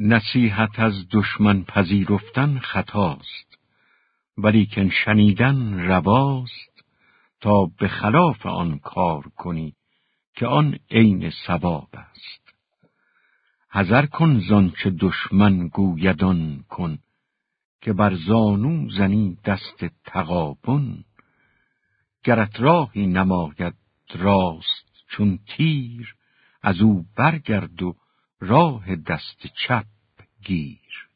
نصیحت از دشمن پذیرفتن خطاست ولیکن شنیدن رواست تا به خلاف آن کار کنی که آن عین ثواب است. حذر کن چه دشمن گویدان کن که بر زانو زنی دست تقابن. گرت راهی نماید راست چون تیر از او برگرد و راه دست چپ گیر.